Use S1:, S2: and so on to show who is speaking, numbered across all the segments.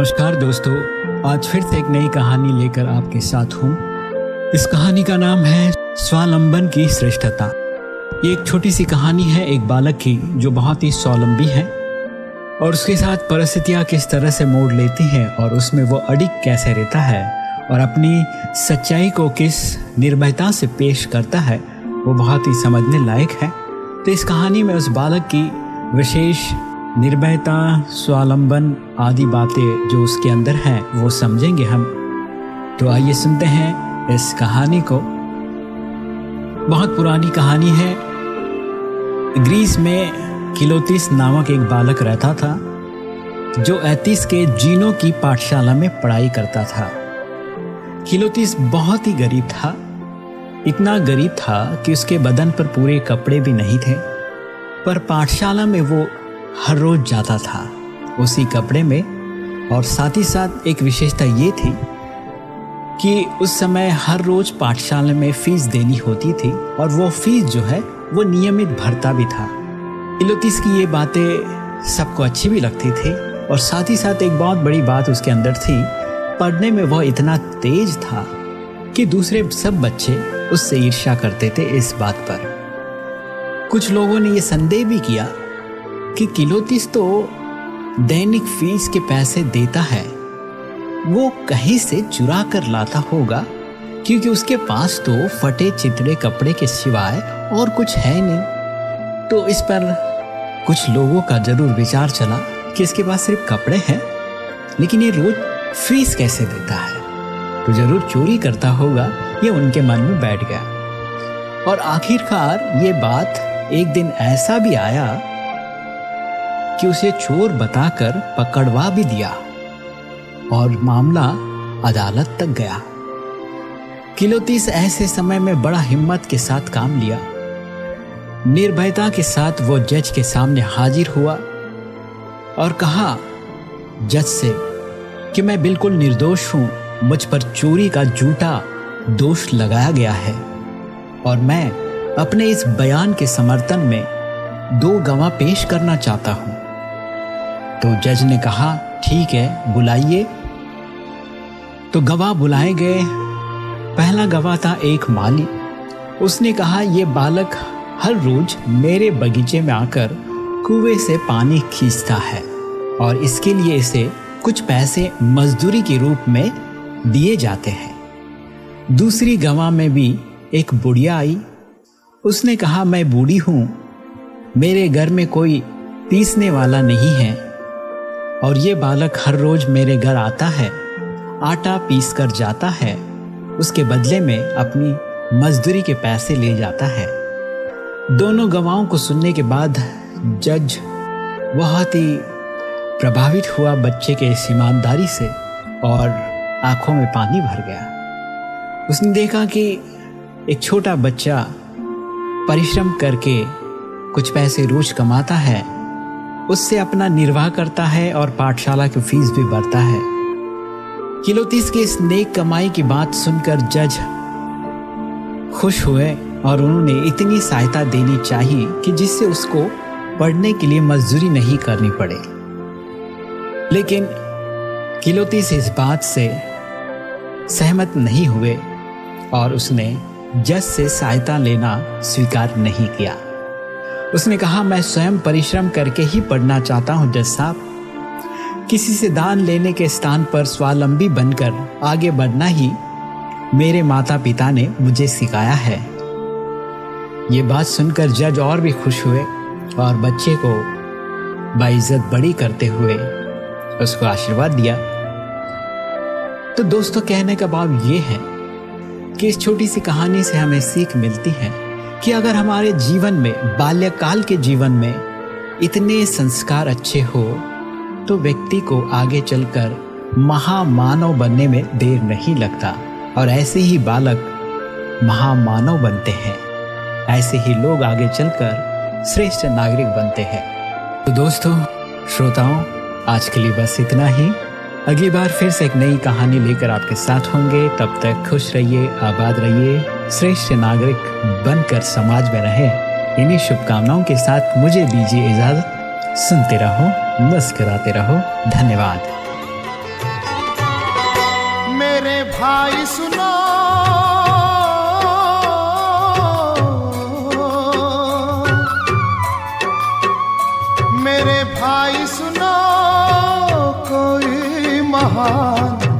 S1: नमस्कार दोस्तों, आज फिर से एक नई कहानी लेकर आपके साथ हूँ। इस कहानी का नाम है स्वावलंबन की श्रेष्ठता। ये एक छोटी सी कहानी है एक बालक की, जो बहुत ही स्वावलंबी है और उसके साथ परिस्थितियाँ किस तरह से मोड़ लेती हैं और उसमें वो अडिग कैसे रहता है और अपनी सच्चाई को किस निर्भयता से पेश करता है, वो बहुत ही समझने लायक है। तो इस कहानी में उस बालक की विशेष निर्भयता, स्वावलंबन आदि बातें जो उसके अंदर हैं, वो समझेंगे हम। तो आइए सुनते हैं इस कहानी को। बहुत पुरानी कहानी है। ग्रीस में किलोतिस नामक एक बालक रहता था, जो एतीस के जीनों की पाठशाला में पढ़ाई करता था। किलोतिस बहुत ही गरीब था। इतना गरीब था कि उसके बदन पर पूरे कपड़े भी नहीं थे। पर पाठशाला में वो हर रोज जाता था उसी कपड़े में और साथ ही साथ एक विशेषता ये थी कि उस समय हर रोज पाठशाला में फ़ीस देनी होती थी और वो फ़ीस जो है वो नियमित भरता भी था। इलोतिस की ये बातें सबको अच्छी भी लगती थी और साथ ही साथ एक बहुत बड़ी बात उसके अंदर थी, पढ़ने में वह इतना तेज था कि दूसरे सब बच्चे उससे ईर्ष्या करते थे इस बात पर। कुछ लोगों ने यह संदेह भी किया कि किलोतिस तो दैनिक फ़ीस के पैसे देता है। वो कहीं से चुरा कर लाता होगा, क्योंकि उसके पास तो फटे चितड़े कपड़े के सिवाय और कुछ है नहीं। तो इस पर कुछ लोगों का ज़रूर विचार चला कि इसके पास सिर्फ़ कपड़े हैं, लेकिन ये रोज फ़ीस कैसे देता है? तो ज़रूर चोरी करता होगा, ये उनके मन में बैठ गया। और आखिरकार ये बात एक दिन ऐसा भी आया कि उसे चोर बताकर पकड़वा भी दिया और मामला अदालत तक गया। किलोतीस ऐसे समय में बड़ा हिम्मत के साथ काम लिया। निर्भयता के साथ वो जज के सामने हाजिर हुआ और कहा, जज से, कि मैं बिल्कुल निर्दोष हूँ, मुझ पर चोरी का झूठा दोष लगाया गया है और मैं अपने इस बयान के समर्थन में दो गवाह पेश करना चाहता हूँ। तो जज ने कहा, ठीक है, बुलाइए। तो गवाह बुलाए गए। पहला गवाह था एक माली। उसने कहा यह बालक हर रोज मेरे बगीचे में आकर कुएँ से पानी खींचता है और इसके लिए इसे कुछ पैसे मजदूरी के रूप में दिए जाते हैं। दूसरी गवाह में भी एक बुढ़िया आई। उसने कहा, मैं बूढ़ी हूँ। मेरे घर में कोई पीसने वाला नहीं है। और ये बालक हर रोज मेरे घर आता है, आटा पीस कर जाता है, उसके बदले में अपनी मजदूरी के पैसे ले जाता है। दोनों गवाहों को सुनने के बाद जज बहुत ही प्रभावित हुआ बच्चे के इस ईमानदारी से और आँखों में पानी भर गया। उसने देखा कि एक छोटा बच्चा परिश्रम करके कुछ पैसे रोज कमाता है। उससे अपना निर्वाह करता है और पाठशाला की फ़ीस भी भरता है। किलोतीस की इस नेक कमाई की बात सुनकर जज खुश हुए और उन्होंने इतनी सहायता देनी चाहिए कि जिससे उसको पढ़ने के लिए मजदूरी नहीं करनी पड़े। लेकिन किलोतीस इस बात से सहमत नहीं हुए और उसने जज से सहायता लेना स्वीकार नहीं किया। उसने कहा, मैं स्वयं परिश्रम करके ही पढ़ना चाहता हूँ, जज साहब। किसी से दान लेने के स्थान पर स्वावलंबी बनकर आगे बढ़ना ही मेरे माता पिता ने मुझे सिखाया है। ये बात सुनकर जज और भी खुश हुए और बच्चे को बाइज्जत बड़ी करते हुए उसको आशीर्वाद दिया। तो दोस्तों, कहने का भाव ये है कि इस छोटी सी कहानी से हमें सीख मिलती है। कि अगर हमारे जीवन में, बाल्यकाल के जीवन में इतने संस्कार अच्छे हो तो व्यक्ति को आगे चलकर महामानव बनने में देर नहीं लगता। और ऐसे ही बालक महामानव बनते हैं। ऐसे ही लोग आगे चलकर श्रेष्ठ नागरिक बनते हैं। तो दोस्तों, श्रोताओं, आज के लिए बस इतना ही। अगली बार फिर से एक नई कहानी लेकर आपके साथ होंगे। तब तक खुश रहिए, आबाद रहिए, श्रेष्ठ नागरिक बनकर समाज में रहे। इन्हीं शुभकामनाओं के साथ मुझे दीजिए इजाज़त। सुनते रहो, मुस्कराते रहो। धन्यवाद।
S2: मेरे भाई सुनो।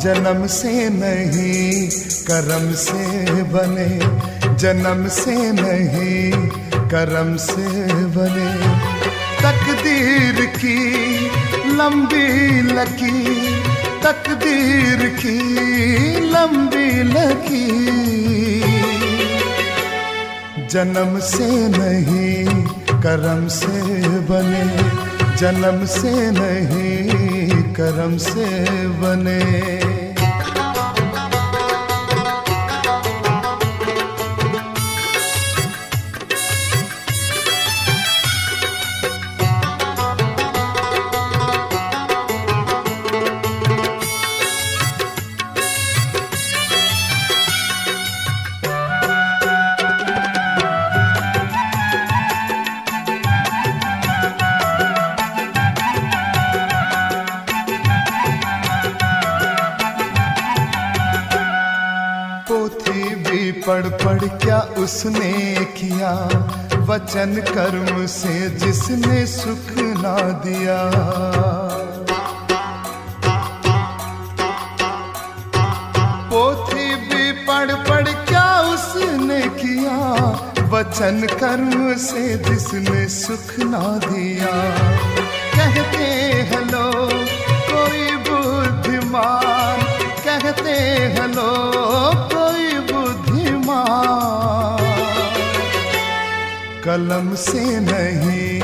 S2: जन्म से नहीं, कर्म से बने। जन्म से नहीं, कर्म से बने। तकदीर की लंबी लकी, तकदीर की लंबी लकी। जन्म से नहीं, कर्म से बने। जन्म से नहीं कर्म से बने। पोथी भी पढ़ पढ़ क्या उसने किया? वचन कर्म से जिसने सुख ना दिया। पोथी भी पढ़ पढ़ क्या उसने किया? वचन कर्म से जिसने सुख ना दिया। कहते हैं लोग, कोई कलम से नहीं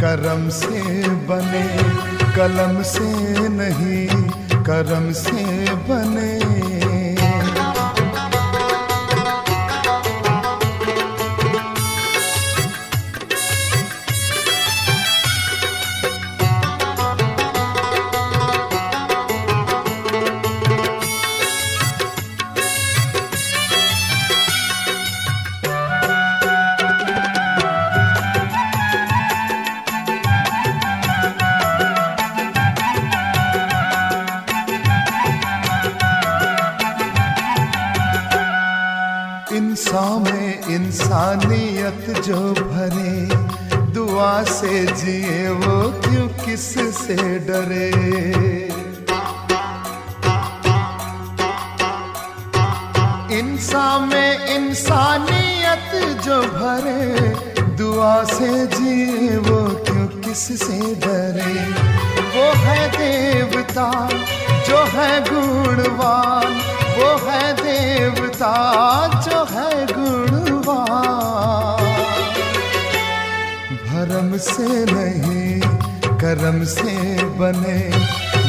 S2: करम से बने। कलम से नहीं करम से बने। इंसान में इंसानियत जो भरे, दुआ से जिए वो क्यों किस से डरे? इंसान में इंसानियत जो भरे, दुआ से जिए वो क्यों किस से डरे? वो है देवता, जो है गुणवान वो है देवता जो है गुणवान। भरम से नहीं, करम से बने।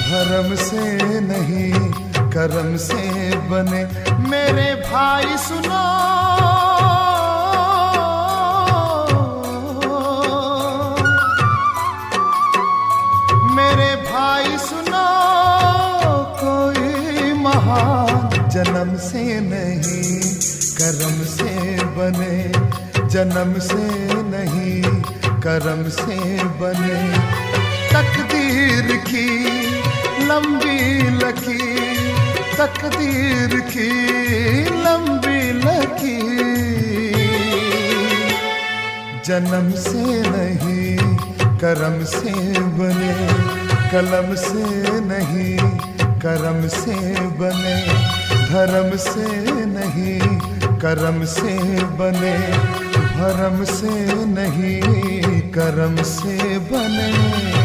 S2: भरम से नहीं, करम से बने। मेरे भाई सुनो। जन्म से नहीं, कर्म से बने। जन्म से नहीं, कर्म से बने। तकदीर की लंबी लकी, तकदीर की लंबी लकी। जन्म से नहीं, कर्म से बने। कलम से नहीं, कर्म से बने। धर्म से नहीं कर्म से बने। भरम से नहीं कर्म से बने।